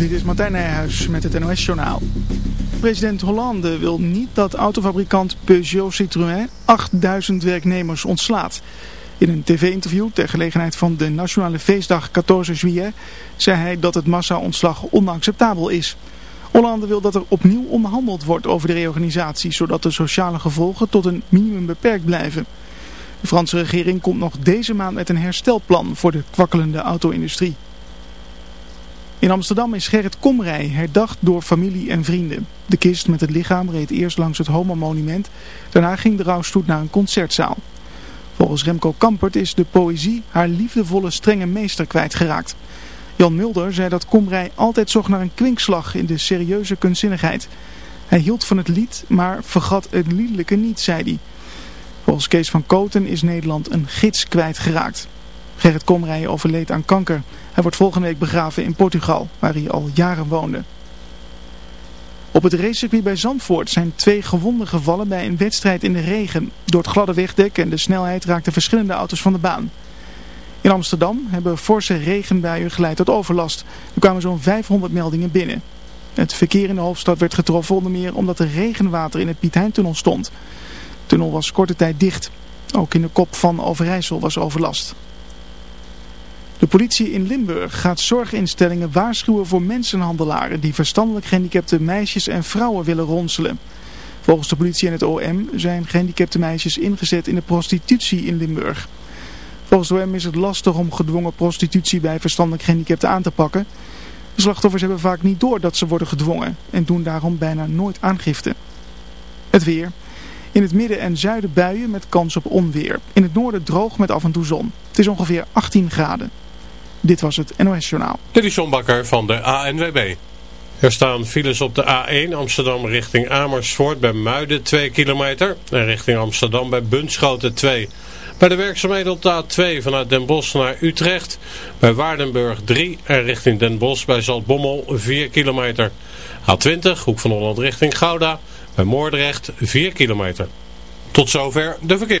Dit is Martijn Nijhuis met het NOS-journaal. President Hollande wil niet dat autofabrikant Peugeot Citroën 8000 werknemers ontslaat. In een tv-interview ter gelegenheid van de nationale feestdag 14 juillet zei hij dat het massa-ontslag onacceptabel is. Hollande wil dat er opnieuw onderhandeld wordt over de reorganisatie, zodat de sociale gevolgen tot een minimum beperkt blijven. De Franse regering komt nog deze maand met een herstelplan voor de kwakkelende auto-industrie. In Amsterdam is Gerrit Komrij herdacht door familie en vrienden. De kist met het lichaam reed eerst langs het Homo-monument. Daarna ging de rouwstoet naar een concertzaal. Volgens Remco Kampert is de poëzie haar liefdevolle strenge meester kwijtgeraakt. Jan Mulder zei dat Komrij altijd zocht naar een kwinkslag in de serieuze kunstzinnigheid. Hij hield van het lied, maar vergat het liedelijke niet, zei hij. Volgens Kees van Koten is Nederland een gids kwijtgeraakt. Gerrit Komrij overleed aan kanker. Hij wordt volgende week begraven in Portugal, waar hij al jaren woonde. Op het racecircuit bij Zandvoort zijn twee gewonden gevallen bij een wedstrijd in de regen. Door het gladde wegdek en de snelheid raakten verschillende auto's van de baan. In Amsterdam hebben forse regenbuien geleid tot overlast. Er kwamen zo'n 500 meldingen binnen. Het verkeer in de hoofdstad werd getroffen onder meer omdat er regenwater in het Piet Heintunnel stond. De tunnel was korte tijd dicht. Ook in de kop van Overijssel was overlast. De politie in Limburg gaat zorginstellingen waarschuwen voor mensenhandelaren die verstandelijk gehandicapte meisjes en vrouwen willen ronselen. Volgens de politie en het OM zijn gehandicapte meisjes ingezet in de prostitutie in Limburg. Volgens de OM is het lastig om gedwongen prostitutie bij verstandelijk gehandicapten aan te pakken. De slachtoffers hebben vaak niet door dat ze worden gedwongen en doen daarom bijna nooit aangifte. Het weer. In het midden en zuiden buien met kans op onweer. In het noorden droog met af en toe zon. Het is ongeveer 18 graden. Dit was het NOS Journaal. Dit is van de ANWB. Er staan files op de A1 Amsterdam richting Amersfoort bij Muiden 2 kilometer. En richting Amsterdam bij Bunschoten 2. Bij de werkzaamheden op de A2 vanuit Den Bosch naar Utrecht. Bij Waardenburg 3 en richting Den Bosch bij Zaltbommel 4 kilometer. A20 Hoek van Holland richting Gouda. Bij Moordrecht 4 kilometer. Tot zover de verkeer.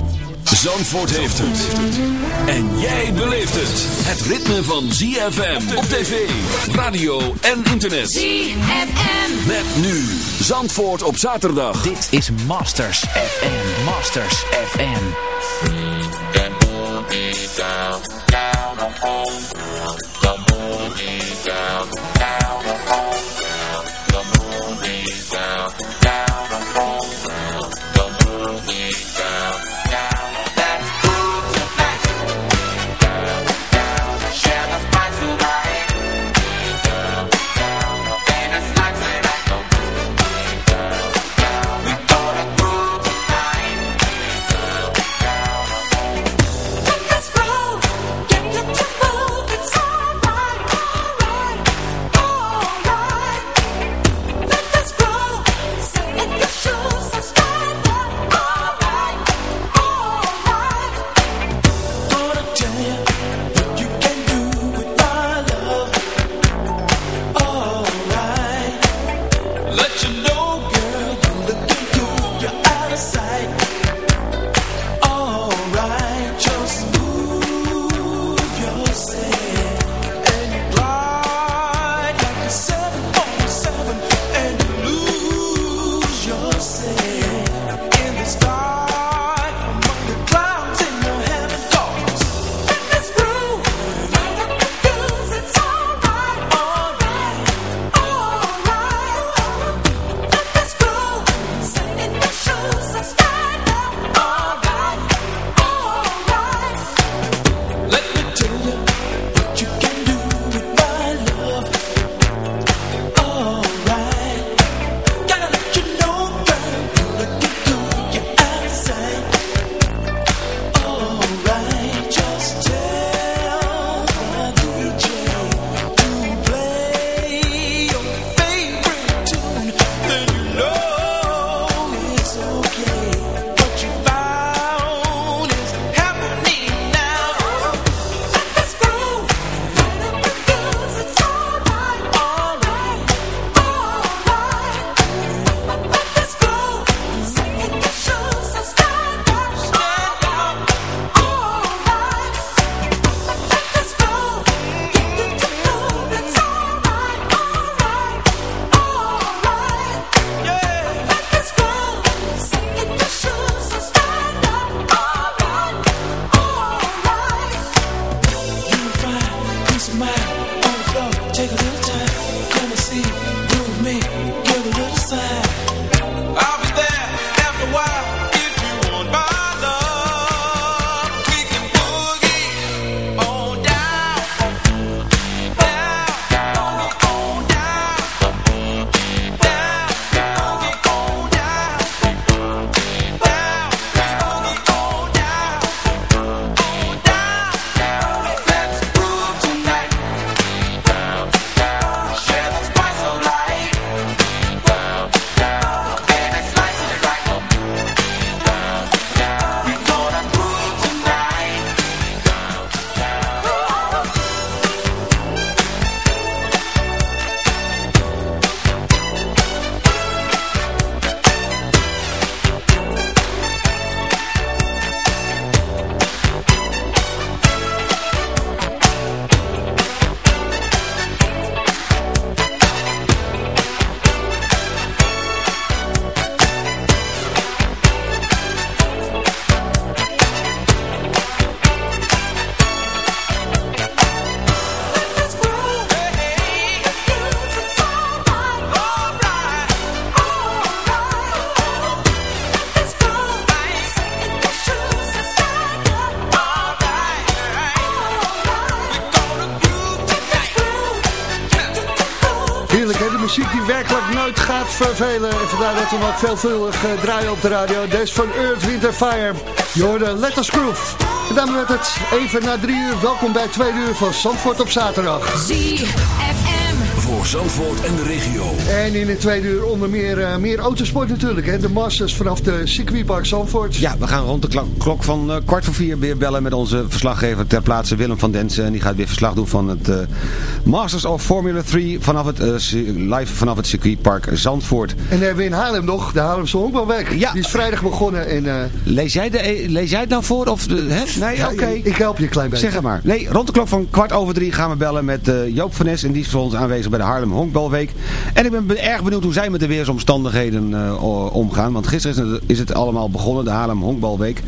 Zandvoort heeft het. En jij beleeft het. Het ritme van ZFM op tv, radio en internet. ZFM. Met nu Zandvoort op zaterdag. Dit is Masters FM. Masters FM. En vandaar dat we ook veelvuldig uh, draaien op de radio. Deze van Earth, Winter, Fire. Je hoorde Letters Groove. En dan met het even na drie uur. Welkom bij twee uur van Zandvoort op zaterdag. ZFM. Voor Zandvoort en de regio. En in het tweede uur onder meer, uh, meer autosport natuurlijk. Hè? De Masters vanaf de circuitpark Zandvoort. Ja, we gaan rond de klok van uh, kwart voor vier weer bellen met onze verslaggever ter plaatse Willem van Densen. En die gaat weer verslag doen van het uh, Masters of Formula 3 vanaf het, live vanaf het circuitpark Zandvoort. En dan hebben we in Haarlem nog, de Haarlemse Honkbalweek. Ja. Die is vrijdag begonnen. En, lees, jij de, lees jij het nou voor? Of de, hè? Nee, ja, oké. Ik help je een klein beetje. Zeg maar. Nee, rond de klok van kwart over drie gaan we bellen met Joop van Nes. En die is voor ons aanwezig bij de Haarlem Honkbalweek. En ik ben erg benieuwd hoe zij met de weersomstandigheden uh, omgaan. Want gisteren is het, is het, allemaal begonnen, de Haarlem Honkbalweek.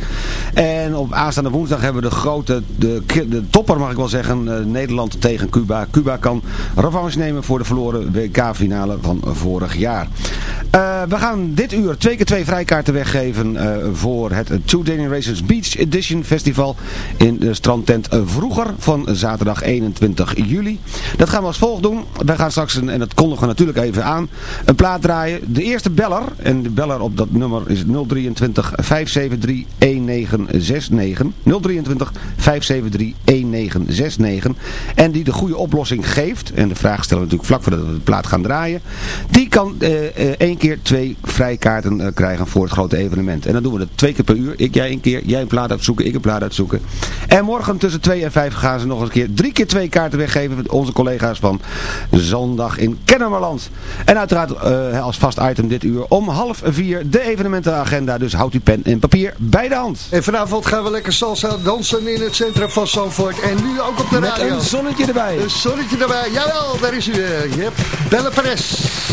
En op aanstaande woensdag hebben we de grote, de, de topper mag ik wel zeggen, uh, Nederland tegen Cuba. Cuba kan revanche nemen voor de verloren WK-finale van vorig jaar. Uh, we gaan dit uur twee keer twee vrijkaarten weggeven voor het Two Generations Beach Edition Festival in de strandtent vroeger van zaterdag 21 juli. Dat gaan we als volgt doen. We gaan en dat kondigen we natuurlijk even aan, een plaat draaien. De eerste beller, en de beller op dat nummer is 023 573 1969. 023 573 1969. En die de goede oplossing geeft, en de vraag stellen we natuurlijk vlak voordat we de plaat gaan draaien. Die kan eh, eh, één keer twee vrijkaarten uh, krijgen voor het grote evenement. En dan doen we dat twee keer per uur. Ik jij een keer, jij een plaat uitzoeken, ik een plaat uitzoeken. En morgen tussen 2 en 5 gaan ze nog een keer drie keer twee kaarten weggeven. Met onze collega's van zondag in Kennemerland. En uiteraard uh, als vast item dit uur om half vier de evenementenagenda. Dus houdt uw pen en papier bij de hand. En vanavond gaan we lekker salsa dansen in het centrum van Zandvoort. En nu ook op de Met radio. een zonnetje erbij. Een zonnetje erbij. Jawel, daar is u weer. Yep. Belle Perez.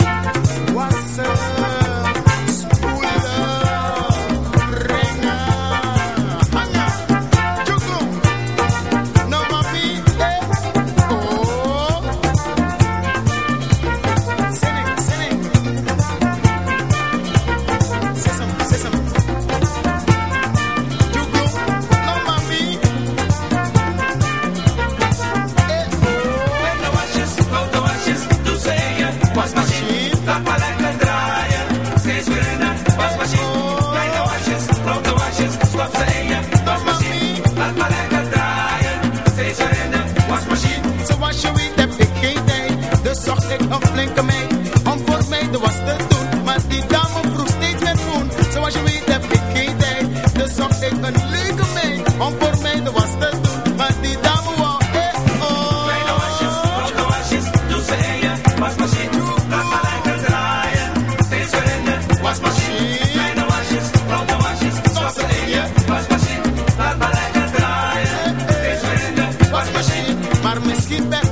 it back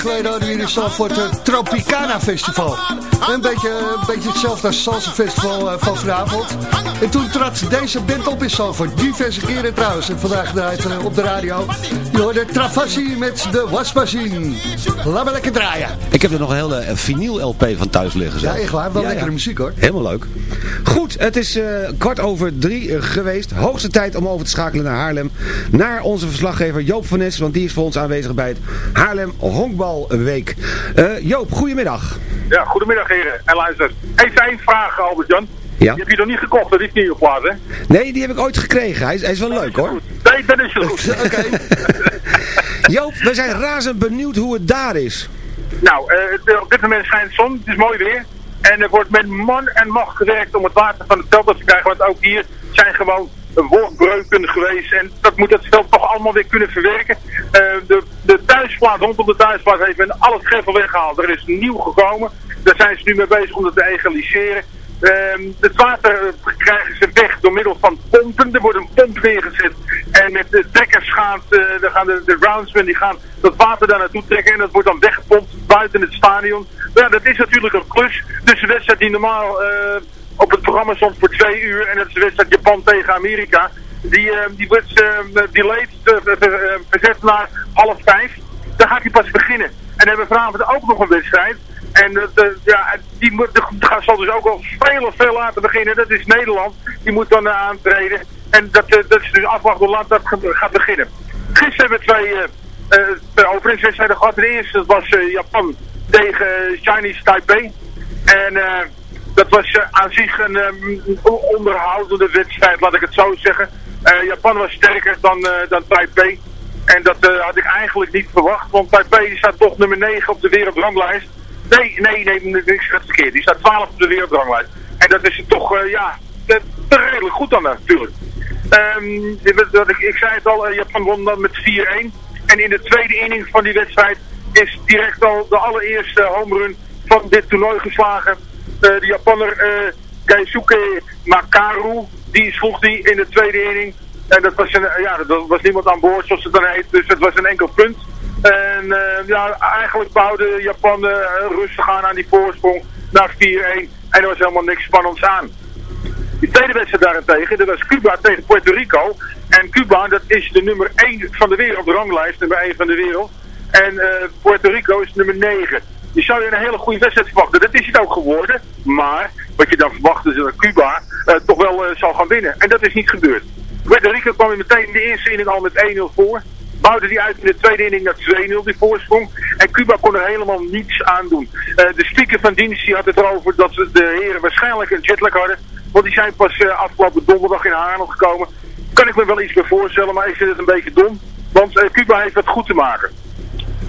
geleden hadden we hier in Zandvoort het Tropicana Festival. Een beetje, hetzelfde als Salsa Festival eh, van vanavond. En toen trad deze band op in voor Diverse keren trouwens. En vandaag er eh, op de radio. Je hoorde Travassi met de wasmachine. Laat maar lekker draaien. Ik heb er nog een hele vinyl LP van thuis liggen. Zo. Ja, echt waar. Wel lekkere muziek hoor. Helemaal leuk. Het is eh, kwart over drie eh, geweest. Hoogste tijd om over te schakelen naar Haarlem. Naar onze verslaggever Joop van Nes, want die is voor ons aanwezig bij het Haarlem Honkbalweek. Uh, Joop, goedemiddag. Ja, goedemiddag heren en luister. Even één vraag, Albert-Jan. Ja. Die heb je nog niet gekocht, dat is niet op hè? Nee, die heb ik ooit gekregen. Hij is, hij is wel leuk, hoor. Nee, dat is leuk. goed. Joop, we zijn razend benieuwd hoe het daar is. Nou, op dit moment schijnt het zon. Het is mooi weer. En er wordt met man en macht gewerkt om het water van het veld te krijgen. Want ook hier zijn gewoon wortbreuken geweest. En dat moet het veld toch allemaal weer kunnen verwerken. Eh, de, de thuisplaats, rondom de thuisplaats heeft men al weggehaald. Er is nieuw gekomen. Daar zijn ze nu mee bezig om dat te egaliseren. Ehm, het water krijgen ze weg door middel van pompen. Er wordt een pomp neergezet. En met de trekkers gaan, eh, dan gaan de, de roundsmen die gaan dat water daar naartoe trekken. En dat wordt dan weggepompt buiten het stadion. Ja, dat is natuurlijk een klus. Dus de wedstrijd die normaal eh, op het programma stond voor twee uur. En dat is de wedstrijd Japan tegen Amerika. Die, eh, die wordt uh, delayed, eh, eh, verzet naar half vijf. Dan gaat hij pas beginnen. En hebben we vanavond ook nog een wedstrijd. En ja, die, moet, de, gaat- zal dus ook al veel, veel later beginnen. Dat is Nederland. Die moet dan aantreden. En dat, dat is dus afwachten hoe laat dat gaat beginnen. Gisteren hebben we twee, twee openingswedstrijden gehad. De eerste was Japan tegen Chinese Taipei. En eh, dat was eh, aan zich een eh, onderhoudende wedstrijd, laat ik het zo zeggen. Japan was sterker dan, dan Taipei. En dat had ik eigenlijk niet verwacht, want Taipei staat toch nummer 9 op de wereldranglijst. Nee, nee, nee, nee, ik zeg het verkeerd. Die staat 12 op de wereldranglijst. En dat is toch, eh, ja, redelijk goed dan natuurlijk. Dat ik, ik zei het al, Japan won dan met 4-1. En in de tweede inning van die wedstrijd is direct al de allereerste home run van dit toernooi geslagen. Eh, de Japanner eh Keisuke Makaru, die sloeg die in de tweede inning. En dat was, een, ja, dat was niemand aan boord, zoals het dan heet. Dus het was een enkel punt. En eh, ja, eigenlijk bouwde Japan eh, rustig aan aan die voorsprong naar 4-1. En er was helemaal niks spannends aan. Die tweede wedstrijd daarentegen, dat was Cuba tegen Puerto Rico. En Cuba, dat is de nummer 1 van de wereld, de ranglijst, nummer 1 van de wereld. En eh, Puerto Rico is nummer 9. Je zou je een hele goede wedstrijd verwachten. Dat is het ook geworden. Maar wat je dan verwacht is dat Cuba eh, toch wel eh, zal gaan winnen. En dat is niet gebeurd. Puerto Rico kwam meteen in de eerste inning al met 1-0 voor. Bouwde die uit in de tweede inning naar 2-0 die voorsprong. En Cuba kon er helemaal niets aan doen. De speaker van dienst die had het erover dat de heren waarschijnlijk een jetlag hadden. Want die zijn pas afgelopen donderdag in Haarlem gekomen. Kan ik me wel iets bij voorstellen, maar ik vind het een beetje dom. Want Cuba heeft wat goed te maken.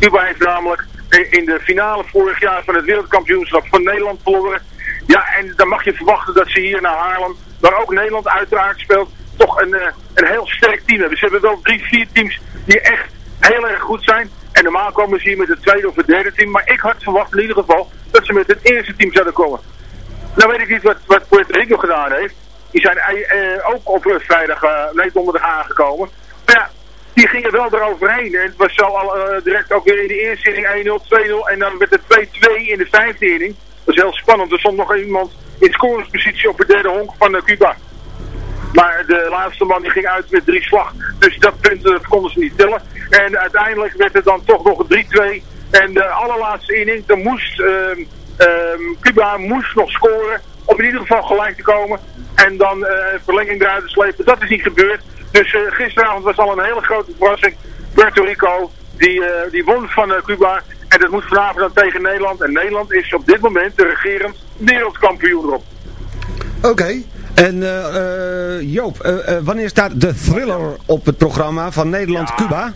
Cuba heeft namelijk in- de finale vorig jaar van het wereldkampioenschap van Nederland verloren. Ja, en dan mag je verwachten dat ze hier naar Haarlem, waar ook Nederland uiteraard speelt, toch een, eh, een heel sterk team hebben. Ze hebben wel drie, vier teams die echt heel erg goed zijn. En normaal komen ze hier met het tweede of het derde team. Maar ik had verwacht in ieder geval dat ze met het eerste team zouden komen. Nou weet ik niet wat, wat Puerto Rico gedaan heeft. Die zijn eh, eh, ook op vrijdag, eh, nee donderdag aangekomen. Maar ja, die gingen wel eroverheen. En het was zo al eh, direct ook weer in de eerste inning 1-0, 2-0. En dan met de 2-2 in de vijfde inning. Dat is heel spannend. Er stond nog iemand in scoringspositie op het derde honk van eh, Cuba. Maar de laatste man die ging uit met drie slag. Dus dat punt eh, konden ze niet tellen. En uiteindelijk werd het dan toch nog een 3-2. En de allerlaatste inning, dan moest ehm, ehm, Cuba moest nog scoren. Om in ieder geval gelijk te komen. En dan eh, verlenging eruit te slepen. Dat is niet gebeurd. Dus eh, gisteravond was al een hele grote verrassing. Puerto Rico, die, eh, die won van eh, Cuba. En dat moet vanavond dan tegen Nederland. En Nederland is op dit moment de regerend wereldkampioen erop. Oké. En Joop, wanneer staat de thriller op het programma van Nederland-Cuba?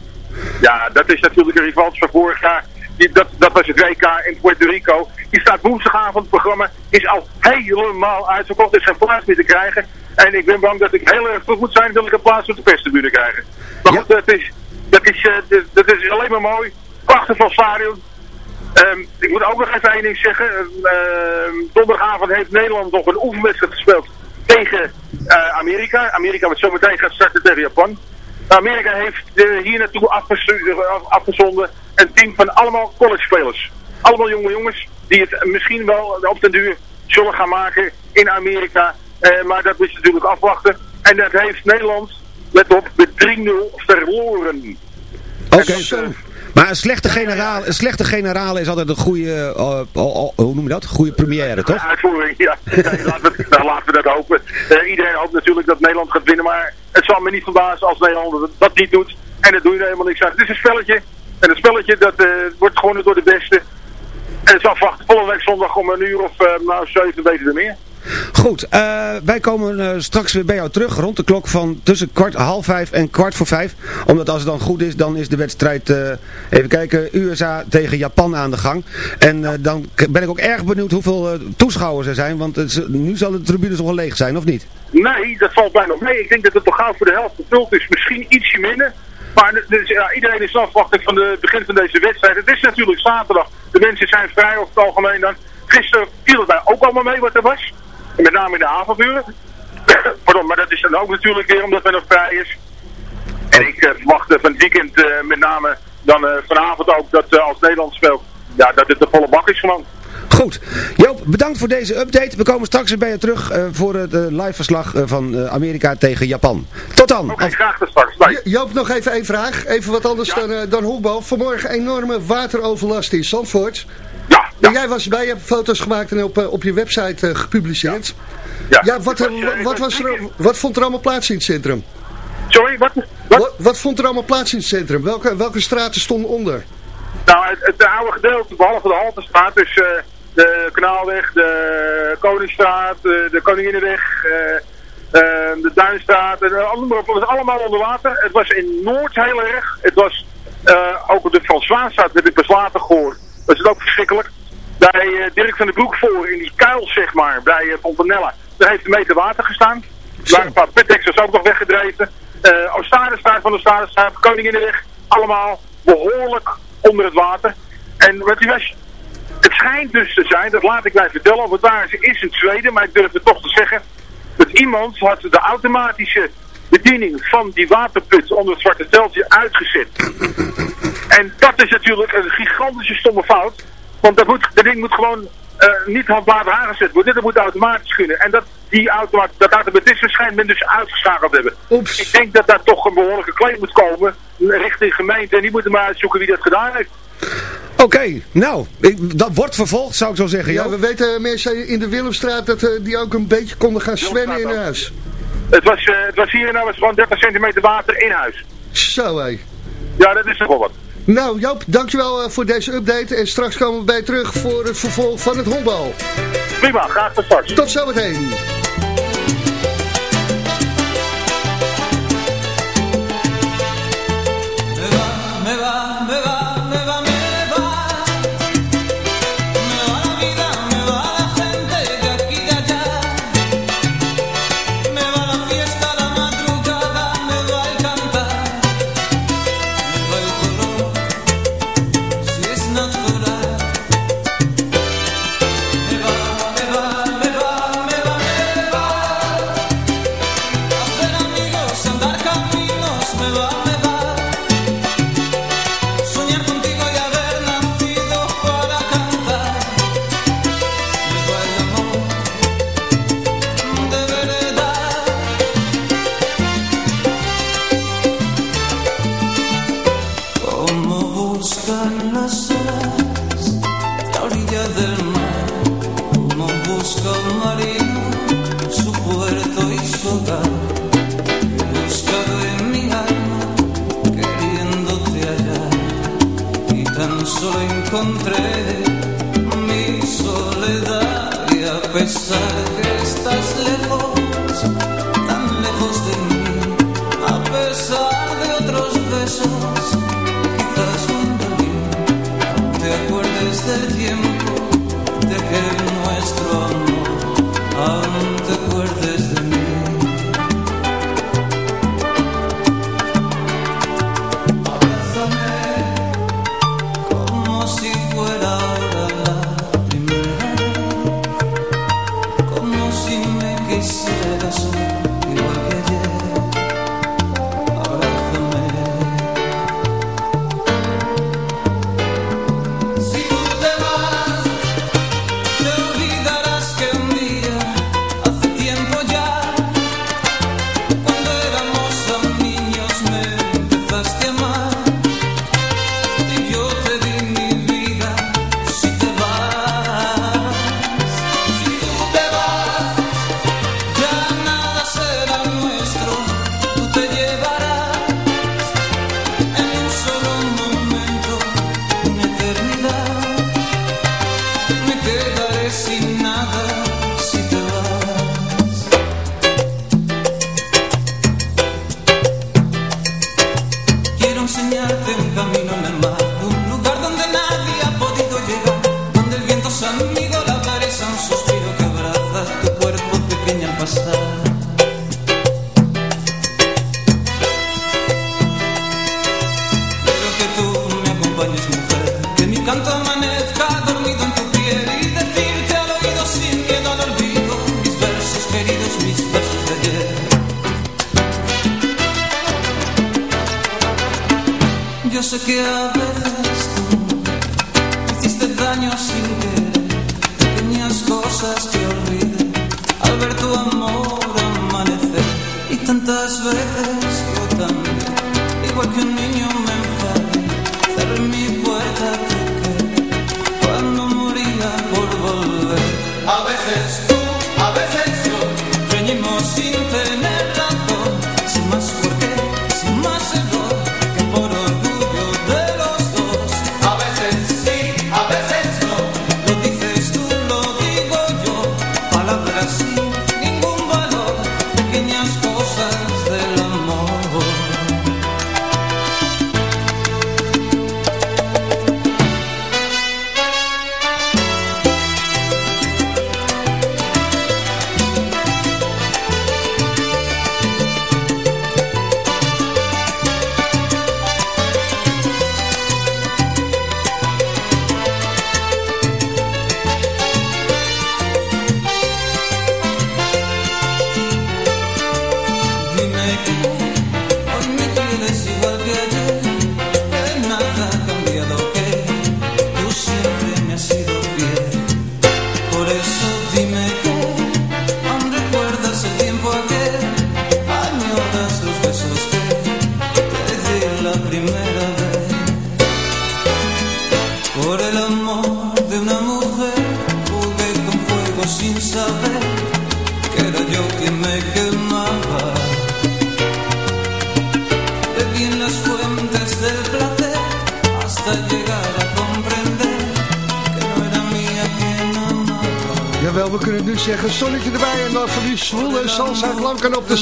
Ja, dat is natuurlijk een revanche van vorig jaar. Die, dat, dat was het WK in Puerto Rico. Die staat woensdagavond. Het programma is al helemaal uitverkocht. Er is geen plaats meer te krijgen. En ik ben bang dat ik heel erg goed moet zijn. Wil ik een plaats op de perstribune krijgen. Maar goed, dat is, dat, is, eh, dat, dat is alleen maar mooi. Prachtig van stadion. Ehm, ik moet ook nog even één ding zeggen. Ehm, donderdagavond heeft Nederland nog een oefenwedstrijd gespeeld tegen eh, Amerika. Amerika wat zometeen gaat starten tegen Japan. Amerika heeft eh, hier naartoe afgezonden een team van allemaal college-spelers. Allemaal jonge jongens die het misschien wel op den duur zullen gaan maken in Amerika. Eh, maar dat is natuurlijk afwachten. En dat heeft Nederland, let op, met 3-0 verloren. Oké. Maar een slechte, generaal, een slechte generaal is altijd een goede, eh, oh, oh, hoe noem je dat? Goede première, toch? Uitvoering, ja. Nee, laten, we, nou, laten we dat hopen. Eh, iedereen hoopt natuurlijk dat Nederland gaat winnen, maar het zal me niet verbazen als Nederland dat, niet doet. En dat doe je er helemaal niks aan. Het is een spelletje. En het spelletje dat eh, wordt gewonnen door de beste. En het is afwachten volgende week zondag om een uur of eh, nou, zeven weten we meer. Goed, eh, wij komen eh, straks weer bij jou terug rond de klok van tussen kwart, half vijf en kwart voor vijf. Omdat als het dan goed is, dan is de wedstrijd, eh, even kijken, USA tegen Japan aan de gang. En dan ben ik ook erg benieuwd hoeveel toeschouwers er zijn, want nu zal de tribunes nog wel leeg zijn, of niet? Nee, dat valt mij nog mee. Ik denk dat het toch gauw voor de helft gevuld is. Misschien ietsje minder. Maar dus, ja, iedereen is afwachtend van het begin van deze wedstrijd. Het is natuurlijk zaterdag. De mensen zijn vrij over het algemeen dan. Gisteren viel het mij ook allemaal mee wat er was. Met name in de avonduren. Pardon, maar dat is dan ook natuurlijk weer omdat men nog vrij is. En ik eh, verwacht van het weekend eh, met name dan eh, vanavond ook dat eh, als Nederland speelt. Ja, dat het de volle bak is gewoon. Goed, Joop, bedankt voor deze update. We komen straks weer bij je terug eh, voor het eh, live verslag van eh, Amerika tegen Japan. Tot dan! Oké, graag tot straks. Bye. Jo- Joop, nog even één vraag. Even wat anders dan, dan honkbal. Vanmorgen enorme wateroverlast in Zandvoort. Ja, jij was erbij, je hebt foto's gemaakt en op, eh, op je website eh, gepubliceerd. Ja, Ja, wat, was, eh, wat, was er, wat vond er allemaal plaats in het centrum? Sorry, wat? Wat, wat vond er allemaal plaats in het centrum? Welke, welke straten stonden onder? Nou, het, het oude gedeelte, behalve de Haltestraat, dus de Kanaalweg, de Koningsstraat, de, de Koninginnenweg, eh, de Duinstraat, uh, het was allemaal onder water. Het was in Noord heel erg. Het was ook op de Frans Zwaanstraat, heb ik pas later gehoord. Dat is ook verschrikkelijk. Bij eh, Dirk van den Broek voor, in die kuil zeg maar, bij uh, Fontanella, daar heeft een meter water gestaan. Er waren een paar pittexers ook nog weggedreven. Uh, Oostadestraat van de Oostadestraat, Koninginnenweg, allemaal behoorlijk onder het water. En wat die was, het schijnt dus te zijn, dat laat ik mij vertellen, het waar is, in Zweden, maar ik durf het toch te zeggen, dat iemand had de automatische bediening van die waterput onder het zwarte teltje uitgezet. En dat is natuurlijk een gigantische stomme fout, want dat, moet, dat ding moet gewoon uh, niet handmatig aangezet worden, dat moet automatisch kunnen. En dat die automaat, dat automatisme schijnt men dus uitgeschakeld hebben. Oeps. Ik denk dat daar toch een behoorlijke claim moet komen richting gemeente en die moeten maar uitzoeken wie dat gedaan heeft. Oké, okay, nou, ik, dat wordt vervolgd zou ik zo zeggen. Ja, we weten mensen in de Willemstraat dat uh, die ook een beetje konden gaan zwemmen in huis. Het was, uh, het was hier nou was gewoon 30 centimeter water in huis. Zo hé. Ja, dat is toch wel wat. Nou Joop, dankjewel uh, voor deze update en straks komen we bij terug voor het vervolg van het honkbal. Prima, graag tot straks. Tot zometeen.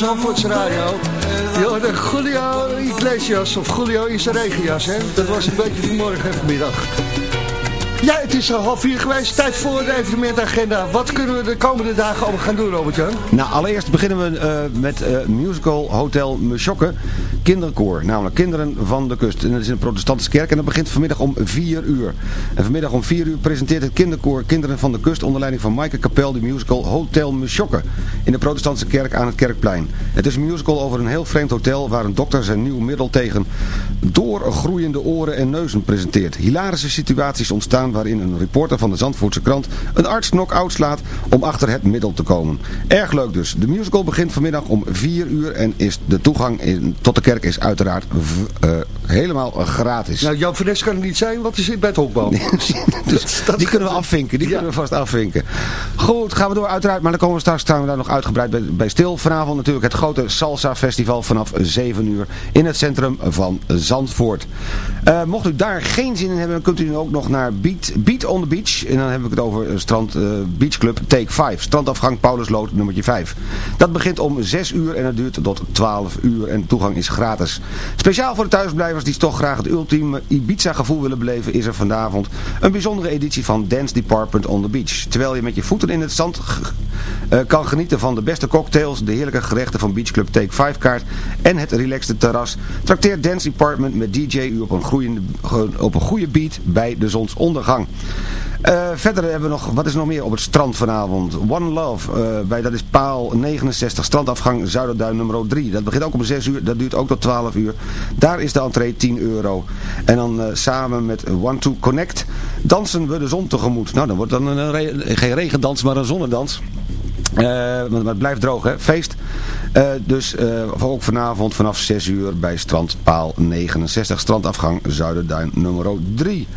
Zandvoortse radio. Jo, de Julio Iglesias of Julio zijn hè? Dat was een beetje vanmorgen en vanmiddag. Ja, het is al half vier geweest. Tijd voor de evenementagenda. Wat kunnen we de komende dagen allemaal gaan doen, Robert-Jan? Nou, allereerst beginnen we eh, met eh, musical Hotel Mesjokke kinderkoor. Namelijk Kinderen van de Kust. En dat is in de protestantse kerk en dat begint vanmiddag om 4 uur. En vanmiddag om 4 uur presenteert het kinderkoor Kinderen van de Kust onder leiding van Maaike Kapel de musical Hotel Mesjokke. In de protestantse kerk aan het Kerkplein. Het is een musical over een heel vreemd hotel waar een dokter zijn nieuw middel tegen doorgroeiende oren en neuzen presenteert. Hilarische situaties ontstaan waarin een reporter van de Zandvoortse krant een arts knock-out slaat om achter het middel te komen. Erg leuk dus. De musical begint vanmiddag om 4 uur en is de toegang in, tot de kerk is uiteraard eh, helemaal gratis. Nou, Jan Nes kan er niet zijn, want hij zit bij het honkbal. Dus die kunnen we afvinken, die kunnen we vast afvinken. Goed, gaan we door uiteraard, maar dan komen we straks staan we daar nog uitgebreid bij, bij stil. Vanavond natuurlijk het grote Salsa Festival vanaf 7 uur in het centrum van Zandvoort. Eh, mocht u daar geen zin in hebben, kunt u nu ook nog naar Beat, Beat on the Beach. En dan heb ik het over eh, strand eh, Beach Club Take 5. Strandafgang Paulusloot nummertje 5. Dat begint om 6 uur en het duurt tot 12 uur en toegang is gratis. Speciaal voor de thuisblijvers die toch graag het ultieme Ibiza gevoel willen beleven is er vanavond een bijzondere editie van Dance Department on the Beach. Terwijl je met je voeten in het zand kan genieten van de beste cocktails, de heerlijke gerechten van Beach Club Take 5 kaart en het relaxte terras, trakteert Dance Department met DJ u op een, groeiende, op een goede beat bij de zonsondergang. Eh, verder hebben we nog, wat is nog meer op het strand vanavond? One Love, eh, bij, dat is paal 69, strandafgang Zuiderduin nummer 3. Dat begint ook om 6 uur, dat duurt ook tot 12 uur. Daar is de entree 10 euro. En dan eh, samen met One to Connect dansen we de zon tegemoet. Nou, dan wordt dan een, geen regendans, maar een zonnedans. Eh, maar het blijft droog, hè? Feest. Eh, dus eh, ook vanavond vanaf 6 uur bij strand Paal 69, strandafgang Zuiderduin nummer 3.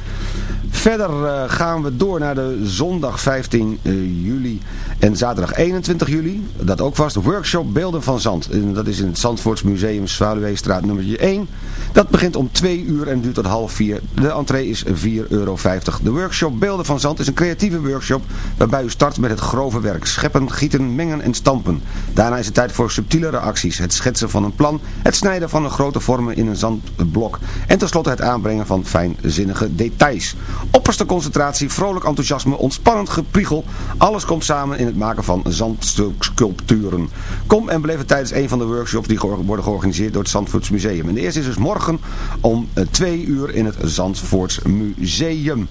Verder eh, gaan we door naar de zondag 15 eh, juli en zaterdag 21 juli. Dat ook vast. Workshop Beelden van Zand. Dat is in het Zandvoorts Museum Zwaluweestraat nummer 1. Dat begint om 2 uur en duurt tot half 4. De entree is 4,50 euro. De workshop Beelden van Zand is een creatieve workshop waarbij u start met het grove werk. Scheppen, gieten, mengen en stampen. Daarna is het tijd voor subtielere acties. Het schetsen van een plan, het snijden van een grote vormen in een zandblok. En tenslotte het aanbrengen van fijnzinnige details. Opperste concentratie, vrolijk enthousiasme, ontspannend gepriegel. Alles komt samen in het maken van zandsculpturen. Kom en beleef het tijdens een van de workshops die worden georganiseerd door het Zandvoorts Museum. En de eerste is dus morgen om 2 uur in het Zandvoorts Museum.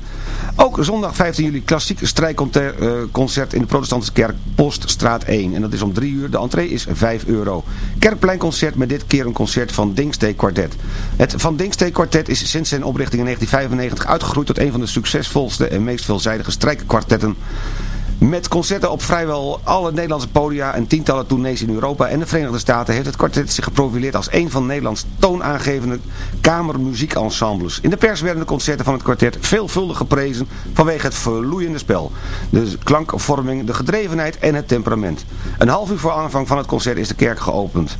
Ook zondag 15 juli klassiek strijkconcert in de protestantse kerk Poststraat 1. En dat is om 3 uur. De entree is 5 euro. Kerkpleinconcert met dit keer een concert van Dingstee Quartet. Het Van Dingstee Quartet is sinds zijn oprichting in 1995 uitgegroeid tot een van de succesvolste en meest veelzijdige strijkkwartetten met concerten op vrijwel alle Nederlandse podia en tientallen tournees in Europa en de Verenigde Staten heeft het kwartet zich geprofileerd als een van Nederlands toonaangevende kamermuziekensembles. In de pers werden de concerten van het kwartet veelvuldig geprezen vanwege het verloeiende spel, de klankvorming, de gedrevenheid en het temperament. Een half uur voor aanvang van het concert is de kerk geopend.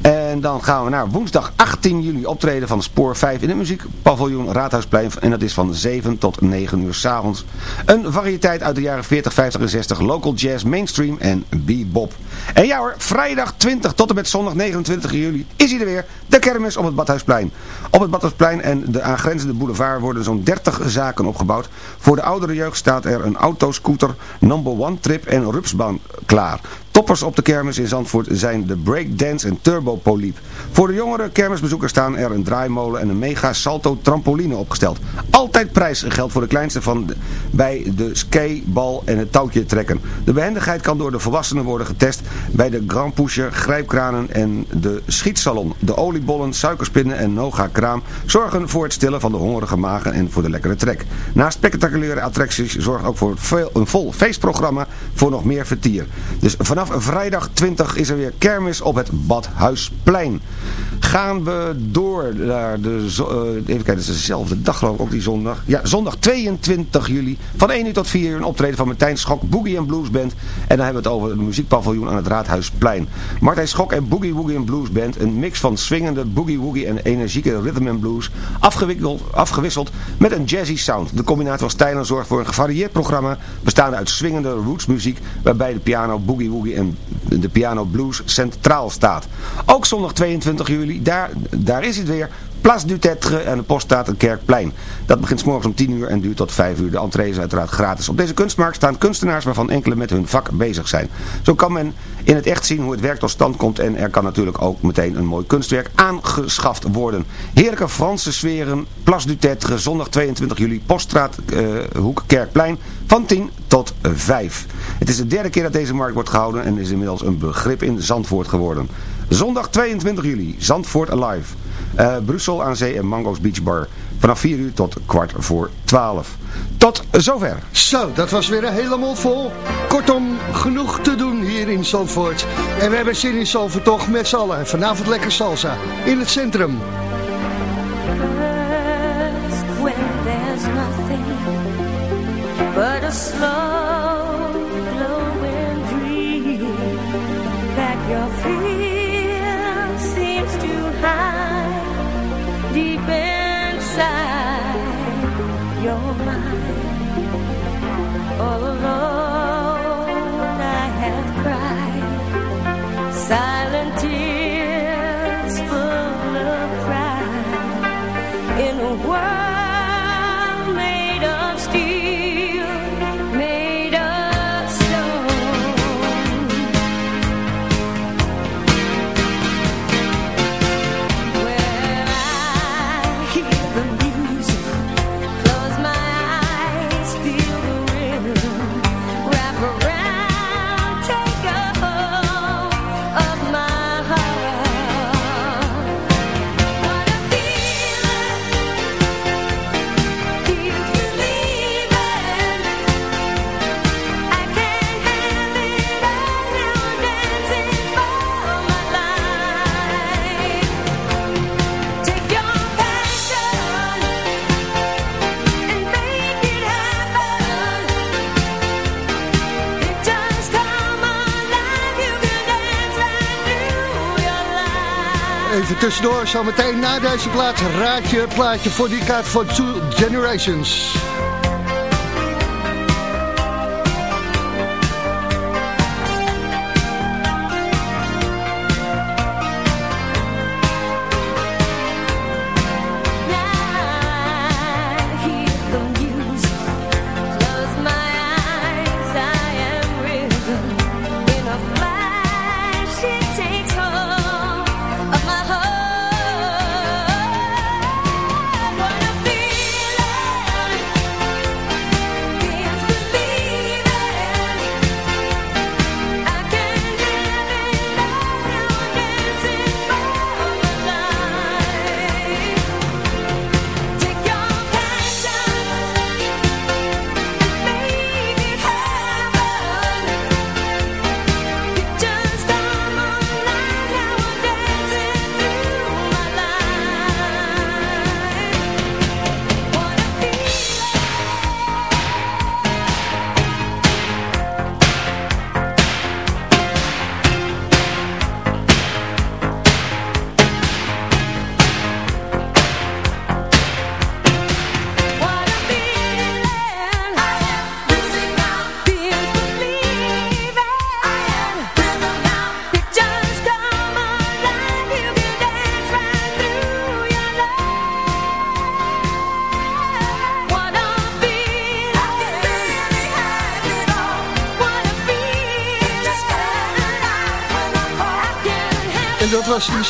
En dan gaan we naar woensdag 18 juli optreden van Spoor 5 in het muziekpaviljoen Raadhuisplein en dat is van 7 tot 9 uur s'avonds. Een variëteit uit de jaren 40, 50 60, local jazz, mainstream en bebop. En ja hoor, vrijdag 20 tot en met zondag 29 juli is hij er weer, de kermis op het Badhuisplein. Op het Badhuisplein en de aangrenzende boulevard worden zo'n 30 zaken opgebouwd. Voor de oudere jeugd staat er een autoscooter, number one trip en rupsbaan klaar. Toppers op de kermis in Zandvoort zijn de breakdance en turbopoliep. Voor de jongere kermisbezoekers staan er een draaimolen en een mega salto trampoline opgesteld. Altijd prijsgeld voor de kleinste van de, bij de skybal en het touwtje trekken. De behendigheid kan door de volwassenen worden getest bij de Grand grijpkranen en de schietsalon. De oliebollen, suikerspinnen en noga kraam zorgen voor het stillen van de hongerige magen en voor de lekkere trek. Naast spectaculaire attracties zorgt ook voor een vol feestprogramma voor nog meer vertier. Dus vanaf vrijdag 20 is er weer kermis op het Badhuisplein. Gaan we door naar de... Uh, even kijken, het is dezelfde dag geloof ik, ook die zondag. Ja, zondag 22 juli. Van 1 uur tot 4 uur een optreden van Martijn Schok, Boogie Blues Band. En dan hebben we het over de muziekpaviljoen aan het Raadhuisplein. Martijn Schok en Boogie Woogie Blues Band. Een mix van swingende Boogie Woogie en energieke rhythm and blues. Afgewisseld met een jazzy sound. De combinatie van stijlen zorgt voor een gevarieerd programma. Bestaande uit swingende rootsmuziek. Waarbij de piano Boogie Woogie en de piano blues centraal staat. Ook zondag 22 juli, daar, daar is het weer. Place du Tetre en de post staat een kerkplein. Dat begint morgens om 10 uur en duurt tot 5 uur. De entree is uiteraard gratis. Op deze kunstmarkt staan kunstenaars waarvan enkele met hun vak bezig zijn. Zo kan men in het echt zien hoe het werk tot stand komt en er kan natuurlijk ook meteen een mooi kunstwerk aangeschaft worden. Heerlijke Franse sferen, Place du Tetre, zondag 22 juli, Poststraat, uh, Hoek, Kerkplein, van 10 tot 5. Het is de derde keer dat deze markt wordt gehouden en is inmiddels een begrip in Zandvoort geworden. Zondag 22 juli, Zandvoort Alive. Uh, Brussel aan Zee en Mango's Beach Bar. Vanaf 4 uur tot kwart voor 12. Tot zover. Zo, dat was weer een hele mond vol. Kortom, genoeg te doen hier in Zandvoort. En we hebben zin in Zandvoort toch met z'n allen. Vanavond lekker salsa in het centrum. First, when there's nothing but a slow zometeen na deze plaat raad je het plaatje voor die kaart voor Two Generations.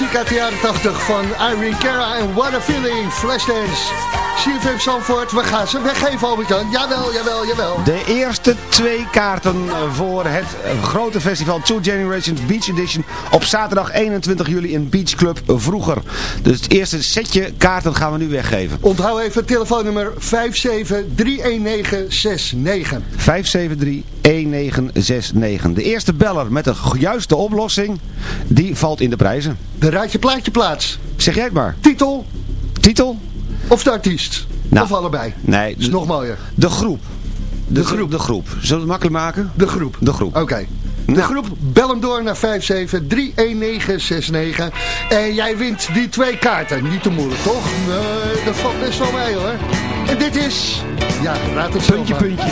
Muziek uit de jaren 80 van Irene Cara en What a Feeling, Flashdance. CFM Zandvoort, we gaan ze weggeven Albert-Jan. Jawel, jawel, jawel. De eerste twee kaarten voor het grote festival Two Generations Beach Edition op zaterdag 21 juli in Beach Club Vroeger. Dus het eerste setje kaarten gaan we nu weggeven. Onthoud even telefoonnummer 5731969. 573-1969. De eerste beller met de juiste oplossing, die valt in de prijzen. De raadje plaatje plaats. Zeg jij het maar. Titel Titel? of de artiest? Nou, of allebei? Nee. is nog mooier. De groep. De, groep. De groep. Zullen we het makkelijk maken? De groep. De groep. Oké. De Nou. groep, bel hem door naar 5731969. En jij wint die twee kaarten. Niet te moeilijk, toch? Nee, dat valt best wel mee, hoor. En dit is... Ja, raad het Puntje, puntje.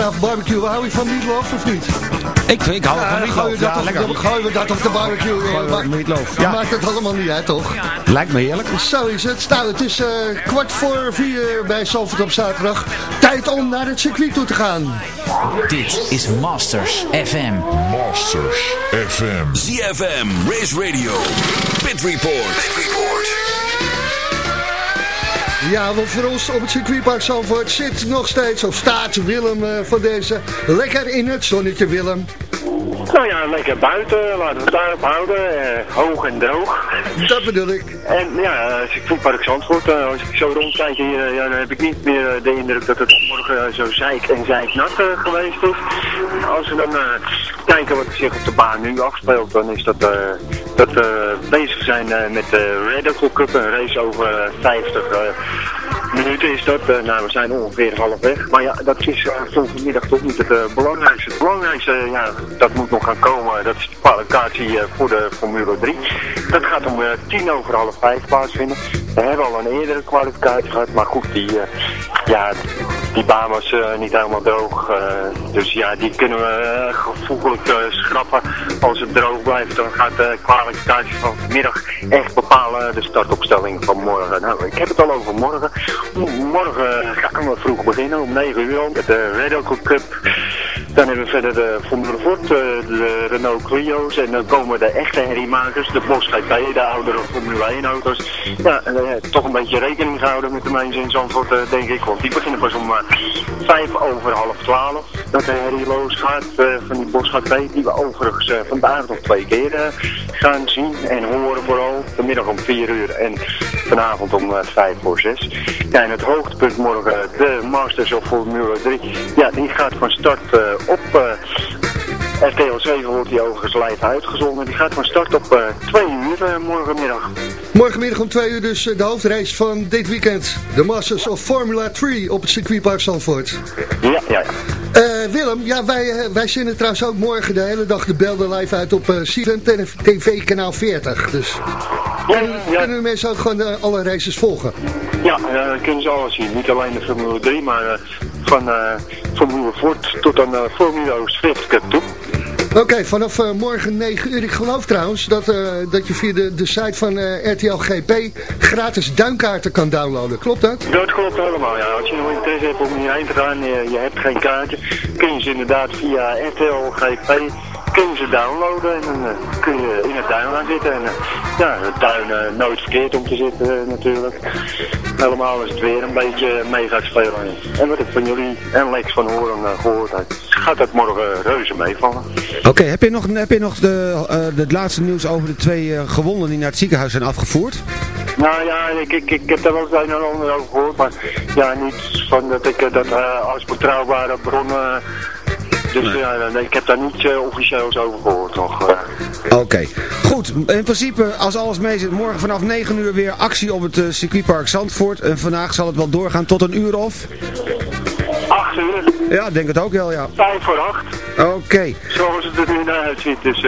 Vanavond barbecue. Hou je van meatloaf of niet? Ik, ik hou Ja, van meatloaf. gooien we dat Ja, op- lekker. dan gooien we dat op de barbecue. Gooien Eh, maar- meatloaf. Ja. maakt het allemaal niet uit, toch? Lijkt me heerlijk. Zo is het. Nou, het is eh, kwart voor vier bij Zalvoort op zaterdag. Tijd om naar het circuit toe te gaan. Dit is Masters FM. Masters FM. ZFM, Race Radio, Pit Report. Ja, want voor ons op het circuitpark Zalvoort zit nog steeds, of staat Willem eh, van deze lekker in het zonnetje, Willem. Nou ja, lekker buiten, laten we het daarop houden. eh, hoog en droog. Dat bedoel ik. En ja, circuitpark Zandvoort, eh, als ik zo rondkijk hier, ja, dan heb ik niet meer de indruk dat het morgen zo zeik en zeiknat geweest is. Als we dan kijken wat er zich op de baan nu afspeelt, dan is dat, dat we bezig zijn eh, met de Red Cup, een race over eh, 50 eh, minuten is dat. Eh, nou, we zijn ongeveer halfweg. Maar ja, dat is eh, volgende middag toch niet het eh, belangrijkste. Het belangrijkste, ja, dat moet nog gaan komen. Dat is de kwalificatie voor de Formule 3. Dat gaat om tien over half vijf plaatsvinden. We hebben al een eerdere kwalificatie gehad, maar goed, die, ja, die baan was niet helemaal droog. dus ja, die kunnen we gevoeglijk schrappen. Als het droog blijft, dan gaat de kwalificatie van vanmiddag echt bepalen de startopstelling van morgen. Nou, ik heb het al over morgen. Morgen gaan we vroeg beginnen, om 9 uur met de Bull Cup. Dan hebben we verder de Formule Ford, eh, de Renault Clio's en dan komen de echte herriemakers, de Bosch GP, de oudere Formule 1 auto's. Ja, eh, toch een beetje rekening gehouden met de mensen in Zandvoort, eh, denk ik, want die beginnen pas om vijf over half twaalf. Dat de herrie losgaat eh, van die Bosch GP, die we overigens vandaag nog twee keer gaan zien en horen vooral. Vanmiddag om vier uur en vanavond om vijf voor zes. Ja, en het hoogtepunt morgen, de Masters of Formule 3, ja, die gaat van start op... eh, RTL 7 wordt die overigens live uitgezonden. Die gaat van start op eh 2 uur eh, morgenmiddag. Morgenmiddag om twee uur dus eh, de hoofdrace van dit weekend. De Masters of Formula 3 op het circuitpark Zandvoort. Ja, ja, ja. Eh, Willem, ja, wij, eh, wij zenden trouwens ook morgen de hele dag de belden live uit op uh, TV kanaal 40. Dus kunnen, kunnen mensen ook gewoon eh, alle races volgen? Ja, eh, kunnen ze alles zien. Niet alleen de Formule 3, maar eh, van eh, Formule Ford tot aan uh, Formule Cup toe. Oké, vanaf eh, morgen 9 uur. Ik geloof trouwens dat, eh, dat je via de, de site van eh, RTL GP gratis duinkaarten kan downloaden. Klopt dat? Dat klopt helemaal, ja. Als je nog interesse hebt om hierheen te gaan, je, je hebt geen kaartje, kun je ze inderdaad via RTL GP kun je ze downloaden en dan eh, kun je in het duin gaan zitten. En, eh, ja, het duin eh, nooit verkeerd om te zitten natuurlijk. Helemaal als het weer een beetje mee gaat spelen. En wat ik van jullie en Lex van Horen eh, gehoord heb, gaat dat morgen reuze meevallen. Oké, heb je nog, heb je nog de, de, het laatste nieuws over de twee gewonden die naar het ziekenhuis zijn afgevoerd? Nou ja, ik, ik, ik heb daar wel het een en ander over gehoord, maar ja, niet van dat ik dat als betrouwbare bronnen... Dus ja, nee, ik heb daar niet uh, officieels over gehoord nog. Uh. Oké, goed. In principe, als alles mee zit, morgen vanaf 9 uur weer actie op het uh, circuitpark Zandvoort. En vandaag zal het wel doorgaan tot een uur of... 8 uur. Ja, denk het ook wel, ja. Vijf voor acht. Oké. Okay. Zoals het er nu naar uitziet, dus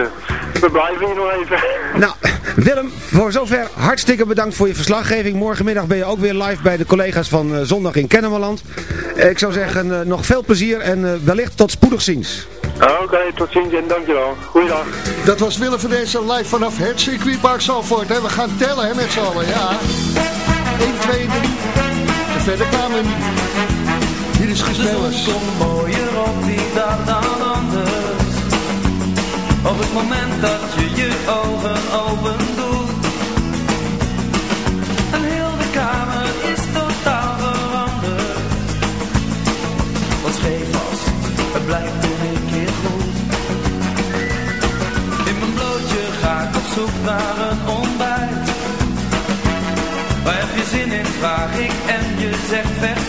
we blijven hier nog even. Nou, Willem, voor zover hartstikke bedankt voor je verslaggeving. Morgenmiddag ben je ook weer live bij de collega's van uh, Zondag in Kennemerland. Uh, ik zou zeggen, uh, nog veel plezier en wellicht tot spoedig ziens. Oké, okay, tot ziens en dankjewel. Goeiedag. Dat was Willem van deze live vanaf het circuitpark Zalvoort. We gaan tellen hè, met z'n allen, ja. 1, 2, 3. En verder kwamen Hier is Gesmellers. Op het moment dat je je ogen open doet. En heel de kamer is totaal veranderd. Wat scheef was, het blijkt toch een keer goed. In mijn blootje ga ik op zoek naar een ontbijt. Waar heb je zin in, vraag ik en je zegt vers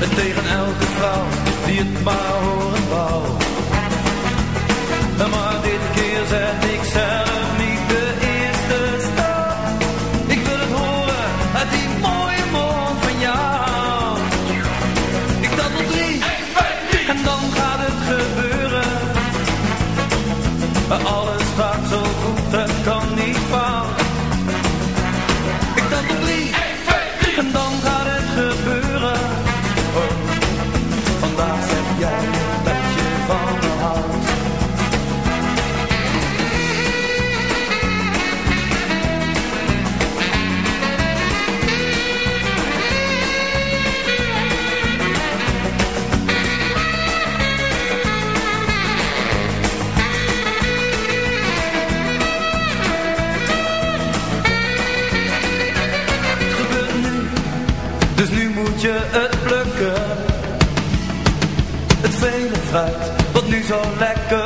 En tegen elke vrouw die het maar horen wou. Maar dit keer zet ik zelf. wat nu zo lekker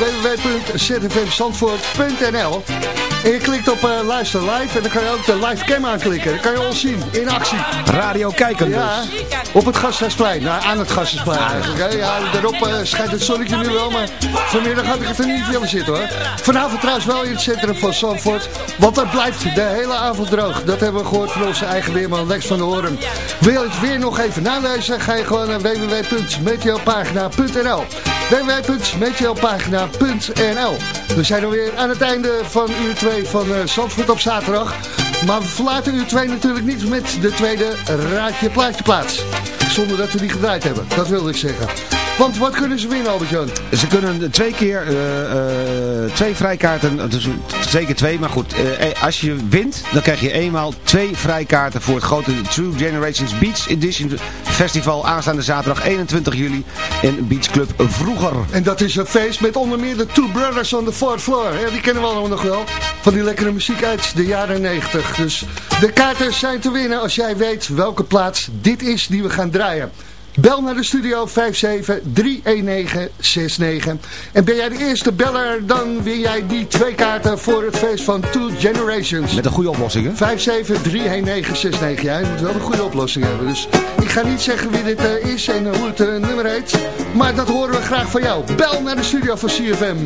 www.zfmzandvoort.nl en je klikt op eh, luister live en dan kan je ook de live cam aanklikken. Dan kan je ons zien, in actie. Radio kijken dus. Ja, op het Gasthuisplein, nou, aan het Gasthuisplein eigenlijk. hè. Ja, daarop eh, schijnt het zonnetje nu wel, maar vanmiddag had ik het er niet willen zitten hoor. Vanavond trouwens wel in het centrum van Zandvoort, want het blijft de hele avond droog. Dat hebben we gehoord van onze eigen weerman Lex van der Hoorn. Wil je het weer nog even nalezen, ga je gewoon naar www.meteopagina.nl www.meteopagina.nl We zijn alweer aan het einde van uur 2 van eh, Zandvoort op zaterdag. Maar we verlaten uur 2 natuurlijk niet met de tweede Raadje Plaatje plaats. Zonder dat we die gedraaid hebben, dat wilde ik zeggen. Want wat kunnen ze winnen, Albert-Jan? Ze kunnen twee keer, eh, eh, twee vrijkaarten, dus zeker twee, maar goed. eh, als je wint, dan krijg je eenmaal twee vrijkaarten voor het grote True Generations Beach Edition Festival aanstaande zaterdag 21 juli in Beach Club Vroeger. En dat is een feest met onder meer de Two Brothers on the Fourth Floor. Ja, die kennen we allemaal nog wel. Van die lekkere muziek uit de jaren 90. Dus de kaarten zijn te winnen als jij weet welke plaats dit is die we gaan draaien. Bel naar de studio 5731969. En ben jij de eerste beller, dan win jij die twee kaarten voor het feest van Two Generations. Met een goede oplossing, hè? 5731969. Ja, je moet wel een goede oplossing hebben. Dus ik ga niet zeggen wie dit eh, is en hoe het eh, nummer heet. Maar dat horen we graag van jou. Bel naar de studio van CFM.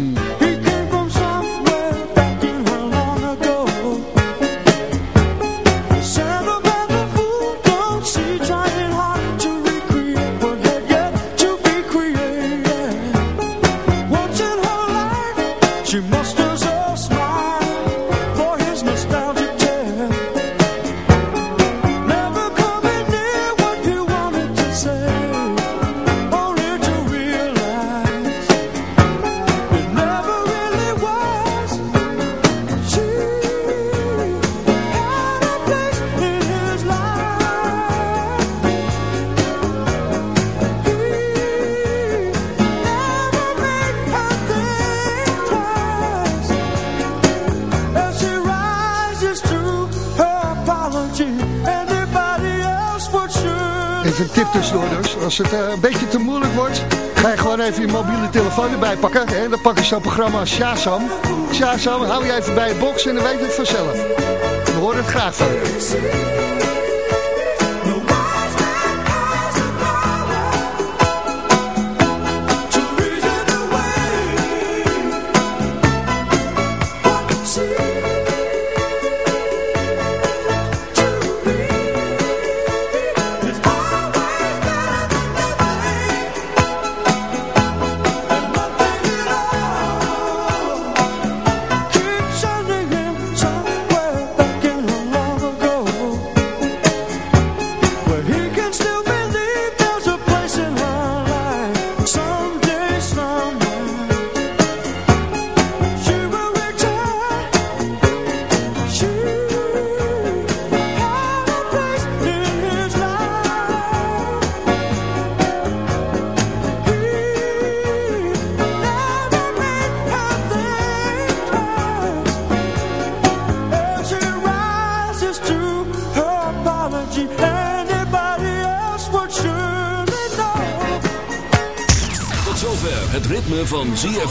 Tussendoor dus. Als het eh, een beetje te moeilijk wordt, ga je gewoon even je mobiele telefoon erbij pakken. Hè? Dan pak je zo'n programma Shazam. Shazam, hou je even bij je box en dan weet je het vanzelf. We horen het graag van.